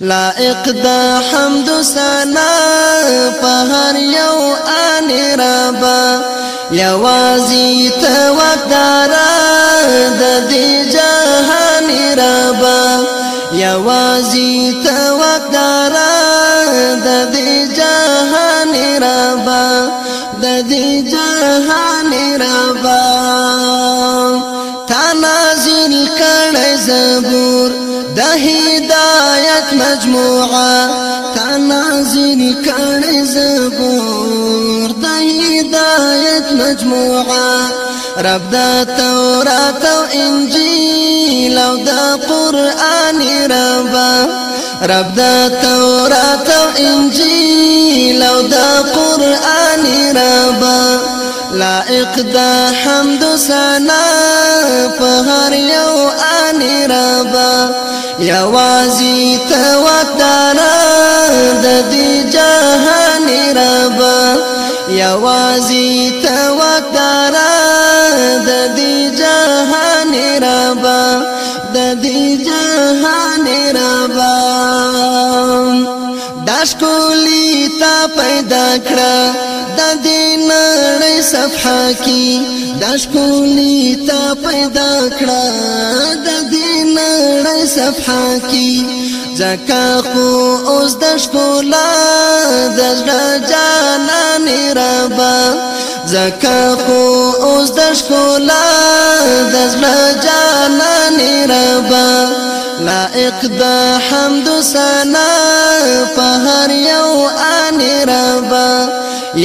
لائق د حمد سنا په هر یو ان ربا یوازي ته وقدار د دې جهان ربا یوازي ته وقدار د دې جهان ربا د دې جهان ربا تنازل کړه زبور غیرت مجموعه نازل كان زبور داي دايت مجموعه رب توراة وإنجيل او انجیل او دا قران ربا رب دا تورات او او دا قران ربا لائق د حمد سنا په هر یو ان ربا یوازي ته وتر د دې جهان ربا یوازي ته وتر د دې جهان ربا د جهان ربا داش کولی تا پیدا کړه د دین نړۍ صفحه کې داش کولی تا پیدا کړه د دین نړۍ صفحه کې ځکه خو اوس د شپولا د ژوند جانان ربا زکا خو اوس د ښکلا د زړه جانان ربا لائق د حمد سنا په هر یو ان ربا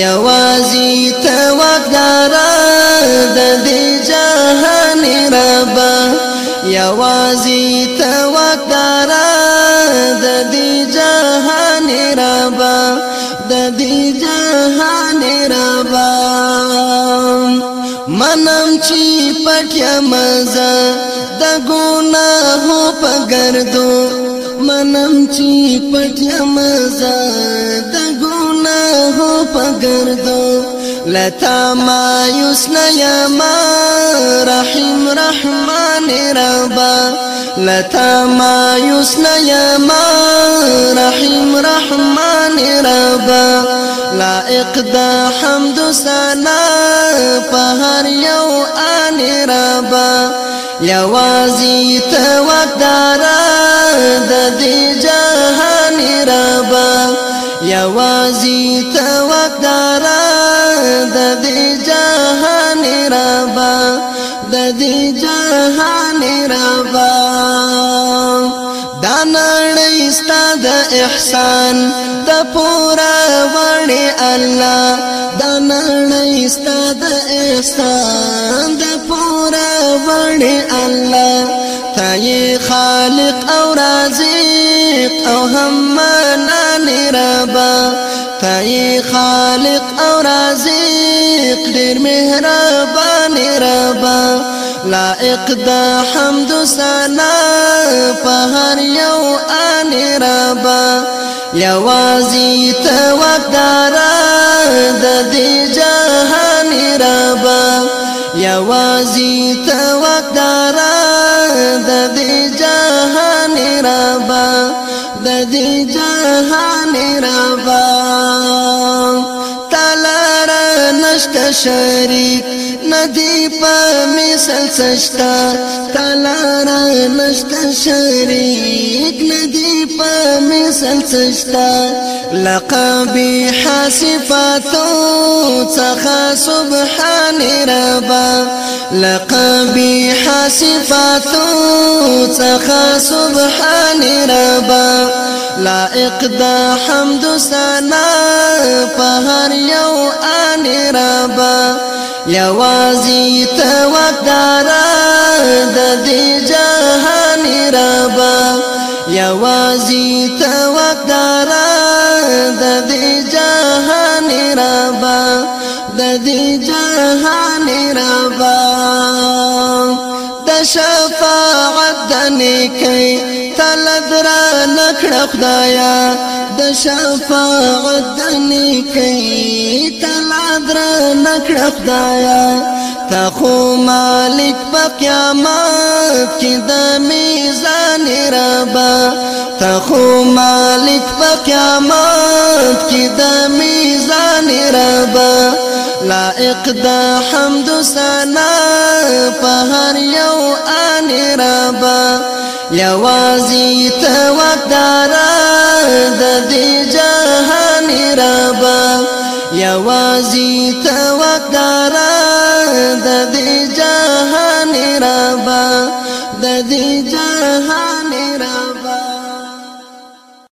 یوازي ته وقدار د دې جهان ربا یوازي ته وقدار دی جهان ربا منم چی پټیا مزه د ګناه په ګردو منم چی پټیا مزه د ګناه په ګردو لتا مایوس يا ما رحیم رحمان ربا لتا مایوس يا ما رحیم رحمان ربا لائق اقدا حمد سنا په هر یو ان ربا یوازې ته وقدار د جهان یوازی توک دارا د دې جهان ربا د دې جهان ربا دانړې ستاد احسان د پورا وړي الله دانړې ستاد احسان د پورا وړي الله تای خالق او رازق او هم نه ربا تای خالق او رازق ډیر مهربان ربا لائق د حمد سنا په هر یو ان ربا یوازي ته وقدار د دې جهان ربا یوازي ته وقدار د دې جهان ربا د دې جهان را نشتا شریک ندی پا مثل سشتا تالارا نشتا شریک ندی پا مثل سشتا لقبی حاسفاتو څخه سبحان ربا لقبی حاسفاتو څخه سبحان ربا لائق دا حمد سنا په هر خرابا یوازی تا وقدارا د دې جهان رابا یوازی تا وقدارا د دې جهان رابا د دې جهان رابا د شفاعت د نیکي تل در نکړه خدایا د شفاعت د نیکي در نکړه خدایا تا خو مالک په قیامت کې د میزان ربا تا خو مالک په قیامت کې د میزان ربا لائق د حمد سنا په هر یو ان ربا یوازې ته وقدار د دې جهان ربا یوازی تا وقت دارا د دې